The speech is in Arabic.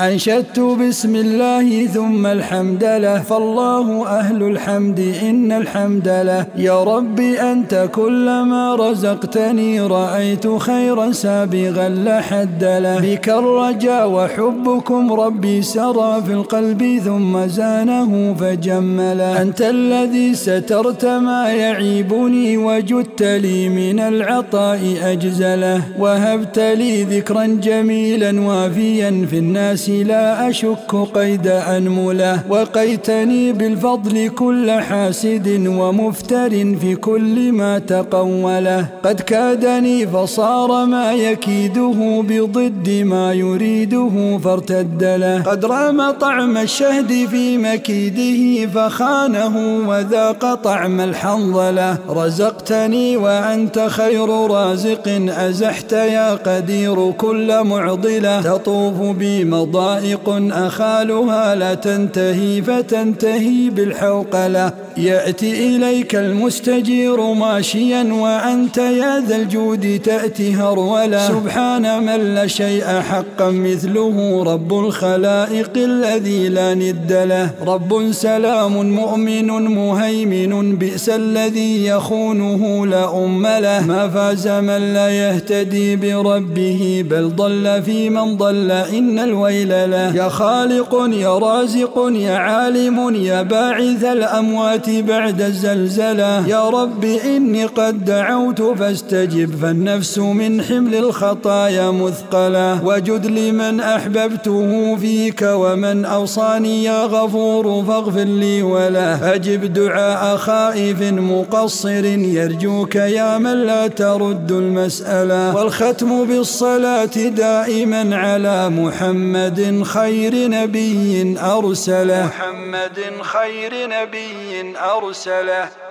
أنشدت بسم الله ثم الحمد له. فالله أهل الحمد إن الحمد له. يا ربي أنت كلما رزقتني رأيت خيرا سابغا لحد له. بك الرجاء وحبكم ربي سرى في القلب ثم زانه فجمله. أنت الذي سترت ما يعيبني وجدت لي من العطاء أجزله. وهبت لي ذكرا جميلا وافيا في الناس لا أشك قيد أنملة. وقيتني بالفضل كل حاسد ومفتر في كل ما تقوله قد كادني فصار ما يكيده بضد ما يريده فارتد له قد رام طعم الشهد في مكيده فخانه وذاق طعم الحنظله رزقتني وأنت خير رازق أزحت يا قدير كل معضلة. تطوف بي ضائق أخالها لا تنتهي فتنتهي بالحوقلة. يأتي إليك المستجير ماشيا وأنت يا ذا الجود تأتي هرولا. سبحان من لا شيء حقا مثله رب الخلائق الذي لا ند له. رب سلام مؤمن مهيمن بئس الذي يخونه لا أم له. ما فاز من لا يهتدي بربه بل ضل في من ضل. إن الويل له. يا خالق يا رازق يا عالم يا باعث الأموات بعد الزلزلة. يا رب إني قد دعوت فاستجب فالنفس من حمل الخطايا مثقلة. وجد لمن أحببته فيك ومن أوصاني يا غفور فاغفر لي ولا أجب دعاء خائف مقصر يرجوك يا من لا ترد المسألة. والختم بالصلاة دائما على محمد محمد خير نبي أرسله. محمد خير نبي أرسله.